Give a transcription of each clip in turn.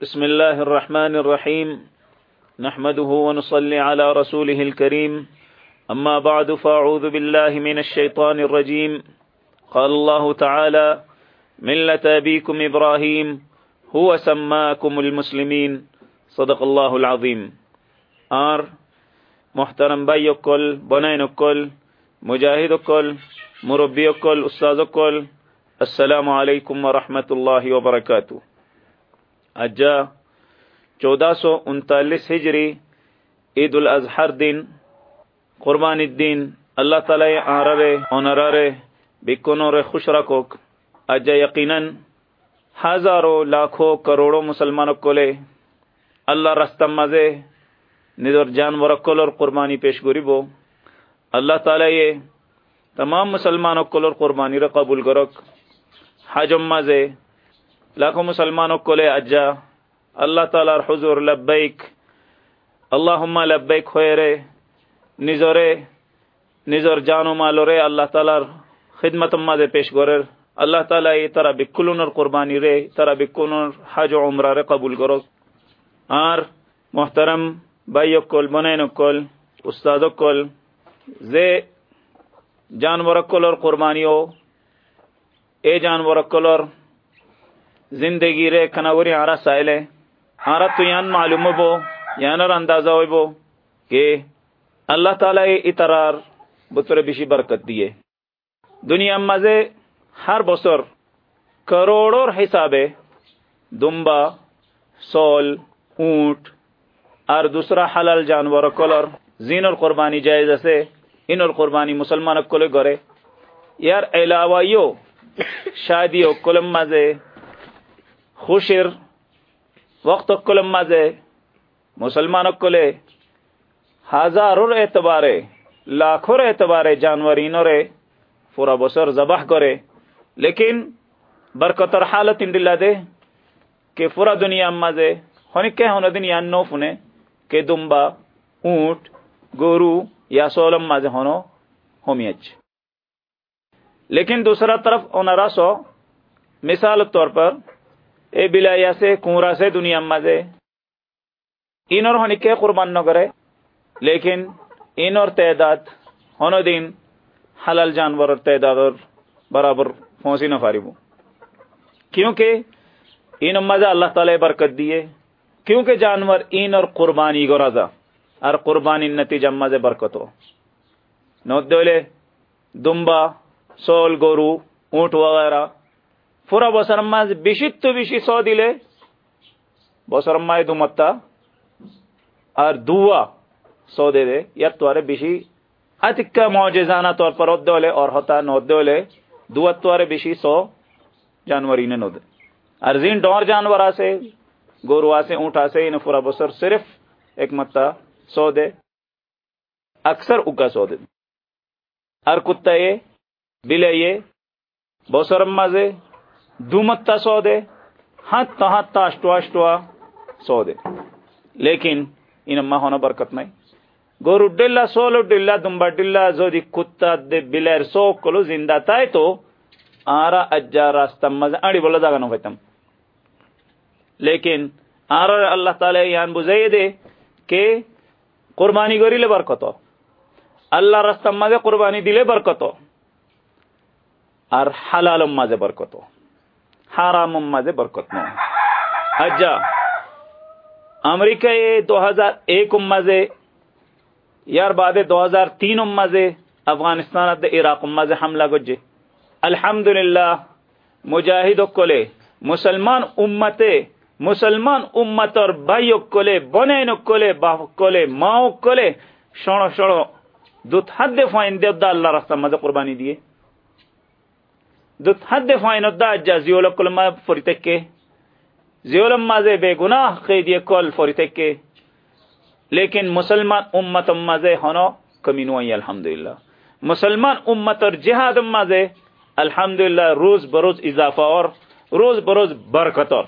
بسم الله الرحمن الرحيم نحمده ونصلي على رسوله الكريم أما بعد فأعوذ بالله من الشيطان الرجيم قال الله تعالى ملة أبيكم إبراهيم هو سماكم المسلمين صدق الله العظيم آر، محترم بھائی کل بنائن کل مجاہد کل مربی کل استاد کل السلام علیکم ورحمۃ اللہ وبرکاتہ۔ اجا چودہ سو انتالیس ہجری، عید الاضحر دن، قربان الدین، اللہ تعالی آرارے اونرارے بکنور خوش رکوک اجا یقیناً ہزاروں، لاکھوں، کروڑوں مسلمانوں کو لے اللہ رستم مزے ندر جانور کل اور قربانی پیش گوری بو۔ اللہ تعالی یہ تمام مسلمانوں کل اور قربانی را قبول کرک حجم مزے لاکھوں مسلمانوں کو لے اجا. اللہ تعالی حضور لبیک. اللہم لبیک ہوئے رے. نزورے نزور جانو مالو رے اللہ تعالی خدمت مزے پیش گورر اللہ تعالی یہ طرح بکلون اور قربانی رے. طرح بکلون حج و عمرہ رے قبول کرو آر محترم بھائی کل بنین کل استاد کل، زے جانور کل اور قربانی ہو اے جانور کل اور زندگی رے کناوری آرا سائلے، آرا تو یان معلوم بو یانر اندازہ ہوئی بو کہ اللہ تعالی اترار بطور بیشی برکت دیے دنیا مزے ہر بسر کروڑوں حسابے دمبا سول، اونٹ اور دوسرا حلال جانور کلر، زین اور قربانی جائز سے ان اور قربانی مسلمان کل گرے۔ یار علاوہ یو شادی کلم مزے خوشر، وقت کلم مزے، مسلمان کلے ہزاروں اعتبارے، لاکھوں اعتبارے جانور رے، پورا بسر ذبح کرے۔ لیکن برکتر حالت انڈلا دے کہ پورا دنیا مزے، ہونی کہ ہونا دنیا نو فنے کہ دمبا، اونٹ، گورو یا سولم مزے ہونو ہومیچ لیکن دوسرا طرف اونرا سو مثال طور پر اے بلایا سے کورا سے دنیا مزے ان اور ہونی کے قربان نہ کرے لیکن ان اور تعداد ہونو دن حلال جانور اور تعداد اور برابر پھونسی نہ فاربو کیونکہ ان مزہ اللہ تعالی برکت دیے کیونکہ جانور این اور قربانی گو رضا اور قربانی نتیجہ مزے برکت ہو نو دولے دمبا سول گورو اونٹ وغیرہ پورا بسرماز بشت تو بشی سو دلے بسرما دمتا اور دعا سو دے دے یا توارے بشی اتکا معجزانہ طور پر ادولے اور ہوتا نو دولے۔ دو توارے بشی سو جانوری نے نو دے۔ ارزین ڈور جانور سے گوروا سے اونٹا سے ان پورا بسر صرف ایک متا سو دے۔ اکثر اگا سو دے۔ ار کتا یہ، بلے یہ، بوسرم مزے دو متا سو دے ہاتھ ہاتھ اشٹوا اشٹوا سو دے لیکن ان اما ہونا برکت نہیں گورو ڈلا سولو ڈلا دمبا ڈلا زو دی کتا دے بلیر سو کلو زندہ تائے تو آرا اجا راستہ مزے اڑی بولا جاگا نو بیتم لیکن آر اللہ تعالی یان بزائی دے کہ قربانی گوری لے برکتو۔ اللہ رستہ مزے قربانی دلے برکتو۔ اور حلال مزے برکتو۔ حرام مزے برکت نو۔ اجا امریکہ یہ دو ہزار ایک مزے یار بعد دو ہزار تین مزے افغانستان عراق مزے حملہ گجے الحمدللہ، مجاہد کلے مسلمان امتے مسلمان امت اور بھائیو کلے بنے کلے باہ کلے ماؤ کلے شوڑو شوڑو دوت حد فائن دے اللہ رستہ مزہ قربانی دیے دوت حد زیول کل ما فوری تکے زیول مازے بے گناہ قیدی کل فوری تکے لیکن مسلمان امت مزے ہونو کمینوئی الحمدللہ مسلمان امت اور جہاد مزے الحمدللہ روز بروز اضافہ اور روز بروز برکت اور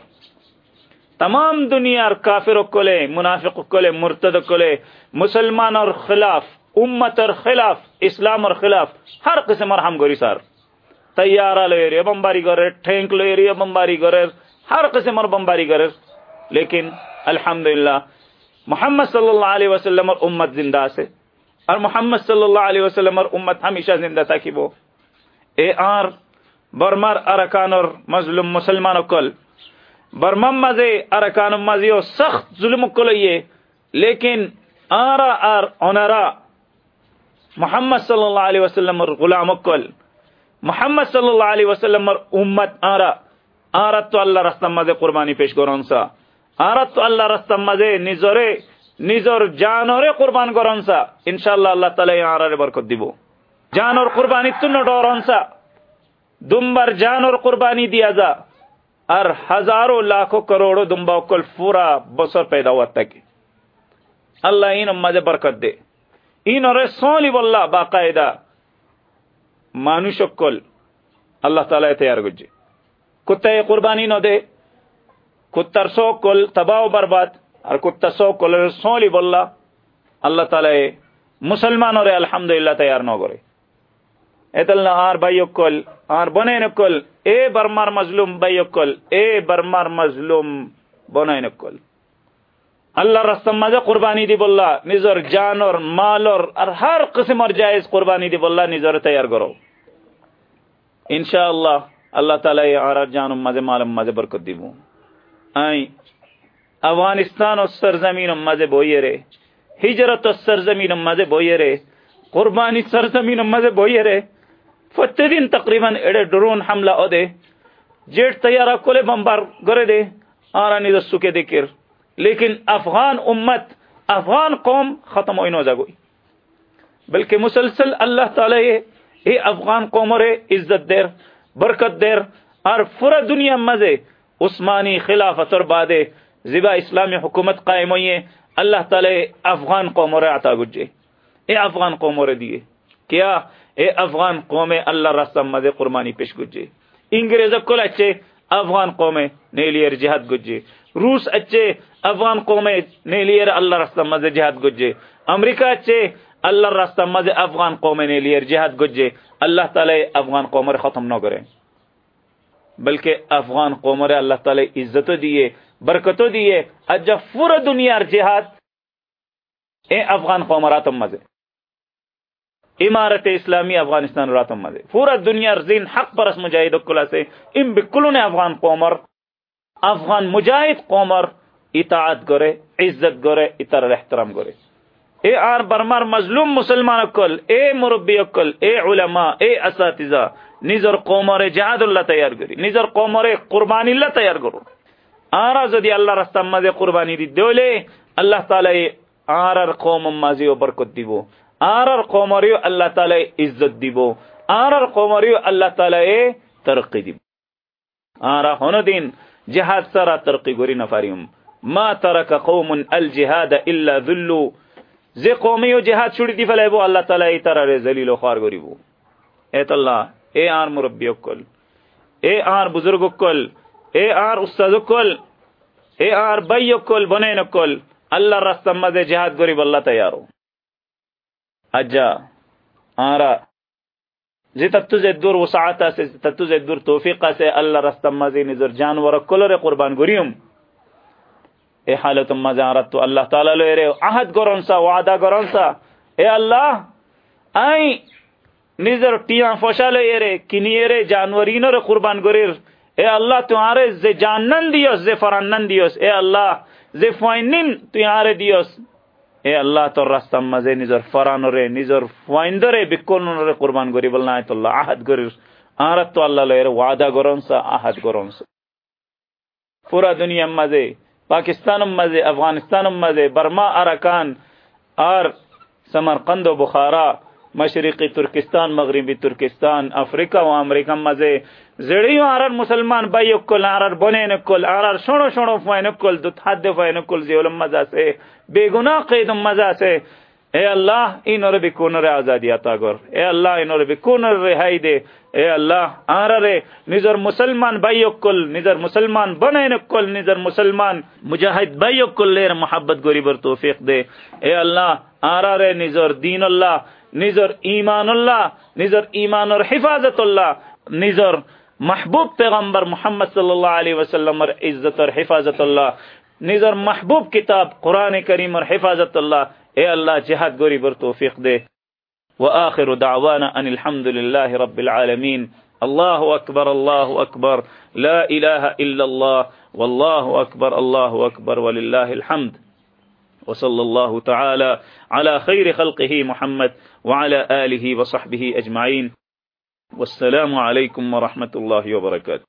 تمام دنیا اور کافر کلے منافق کلے مرتد کلے مسلمان اور خلاف امت اور خلاف اسلام اور خلاف ہر قسم اور ہم گوری سار تیارہ لے رہی بمباری کرے، ٹھینک لے رہی بمباری کرے، ہر قسم اور بمباری کرے۔ لیکن الحمدللہ، محمد صلی اللہ علیہ وسلم اور امت زندہ سے، اور محمد صلی اللہ علیہ وسلم اور امت ہمیشہ زندہ تھا کہ وہ، اے آر، برمر، ارکان اور مظلوم مسلمان کل، برمم مزے، ارکان مزی سخت ظلم کل یہ لیکن آرا آر اونرا محمد صلی اللہ علیہ وسلم اور غلام کل محمد صلی اللہ علیہ وسلم اور امت آرا آرت تو اللہ رستم مزے قربانی پیش کرون سا آرت تو اللہ رستم مزے نزورے، نزور جانورے قربان کرون سا انشاءاللہ اللہ تعالی آرا برکت دیبو۔ جان اور قربانی تن ڈورون سا دمبر جان اور قربانی دیا جا۔ اور ہزاروں لاکھوں کروڑوں دمبا کل پورا بسر پیدا ہوا تک۔ اللہ ان مزے برکت دے۔ این اور سولی واللہ باقاعدہ۔ مانوش کل اللہ تعالی تیار گجے کتے قربانی نو دے کتر سو کل تباہ و برباد اور کتا سو کل سولی واللہ اللہ تعالی مسلمان اور الحمدللہ تیار نو گرے ایتلنا آر بایوکل آر بنے نکل اے برمار مظلوم بایوکل اے برمار مظلوم بنے نکل اللہ رستم مزہ قربانی دی بوللا نظر جان اور مال اور ہر قسم اور جائز قربانی دی بوللا نظر تیار کرو۔ انشاءاللہ، اللہ تعالی آر جان مزے مال مزے برکت دیبو آئی افغانستان اور سرزمین مزے بوئے رے ہجرت اور سرزمین مزے بوئے رے قربانی سرزمین مزے بوئے رے فتح دن تقریباً ایڈے ڈرون حملہ او دے جیٹ تیارہ کولے بمبار گرے دے۔ آرہ نیدہ سکے دے کر۔ لیکن افغان امت، افغان قوم ختم ہوئی نوزا گوئی۔ بلکہ مسلسل اللہ تعالی اے افغان قوم رے عزت دیر، برکت دیر اور پورا دنیا مزے، عثمانی خلافت اور بادے زبا اسلامی حکومت قائم ہوئی اللہ تعالی افغان قوم رے عطا گجے۔ اے افغان قوم رے دیے کیا؟ اے افغان قوم اللہ رسم مزے قربانی پیش گجے۔ انگریز کل اچھے افغان قوم نے لیے جہاد گجے۔ روس اچھے، افغان قوم نے اللہ رسم مزے جہاد گجے۔ امریکہ اچھے، اللہ راستہ مزے افغان قوم نے لیے جہاد گجے۔ اللہ تعالی افغان قوم ختم نہ کرے۔ بلکہ افغان قوم اللہ تعالی عزت دیے برکت دیے۔ اجا پورا دنیا جہاد۔ اے افغان قومراتم مزے۔ امارت اسلامی افغانستان راتم مزے پورا دنیا زین حق پرس مجاہد کلا سے۔ ام بکلوں نے افغان قومر۔ افغان مجاہد قومر اطاعت گرے، عزت گرے، اتر احترام گرے۔ اے آر برمار مظلوم مسلمان اکل، اے مربی اکل، اے علماء، اے اساتذہ، نظر قومر جہاد اللہ تیار گری، نظر قومر قربانی اللہ تیار کرو آرا زدی اللہ رستہ مزے قربانی دی دولے، اللہ تعالی آرر قوم مازی و برکت دیبو آرر قومریو اللہ تعالی عزت دیبو. آرر قومریو اللہ تعالی ترقی دیبو. آرا ہونو دین، جہاد سرا ترقی گوری نفاریم ما ترک قوم الجہاد الا ذلو. زی قومی و جہاد چھوڑی دی فلے بو، اللہ تعالی ترہ رے زلیل و خوار گوری بو. ایت اللہ اے آر مربی اکل. اے آر بزرگ اکل. اے آر استاد اکل. اے آر بی اکل، بنین اکل. اللہ رستم مزے جہاد گوری باللہ تیارو. اجا آرا زی تتو زی دور وسعتا سے تتو زی دور توفیقا سے اللہ رستم مزی نظر جانور کلر قربان گوریم اے حالت مزی آرت تو اللہ تعالی لے رہے عہد گرون سا وعدہ گرون سا اے اللہ آئی نظر ٹیاں فوشا لے رہے کنی رے جانورینو رے قربان گوریر اے اللہ تو آرے زی جانن دیوس زی فرانن دیوس اے اللہ زی فائنن تو آرے دیوس اے اللہ تو راستہ مزے نظر فران رے نظر فائندر بکون رے قربان گری بلنا ہے تو اللہ عہد گری آرت تو اللہ لے وعدہ گرون سا، عہد گرون سا. پورا دنیا مزے، پاکستان مزے، افغانستان مزے، برما ارکان اور سمرقند و بخارا مشرقی ترکستان، مغربی ترکستان، افریقہ و امریکہ مزے۔ زڑیو آرار مسلمان بائی کل آرار بنے نکل آرار شنو شنو فوائن کل دو حد فوائن کل زیولم مزا سے، بے گناہ قیدم مزا سے۔ اے اللہ این اور بکون رے آزادی عطا گر اے اللہ این اور بکون رہائی دے۔ اے اللہ آرار نظر مسلمان بائی اکل نظر مسلمان بنے نکل نظر مسلمان مجاہد بائی اکل لیر محبت گوری بر توفیق دے۔ اے اللہ آرار نظر دین اللہ، نظر ایمان اللہ، نظر ایمان اور حفاظت اللہ، نظر محبوب پیغمبر محمد صلی اللہ علیہ وسلم اور عزت اور حفاظت اللہ، نظر محبوب کتاب قرآن کریم اور حفاظت اللہ اے اللہ، جہاد گوری بر توفیق دے۔ وآخر دعوانا ان الحمد لله رب العالمين الله أكبر الله أكبر لا إله إلا الله والله أكبر الله أكبر ولله الحمد۔ وصلى الله تعالى على خير خلقه محمد وعلى آله وصحبه أجمعين والسلام عليكم ورحمة الله وبركاته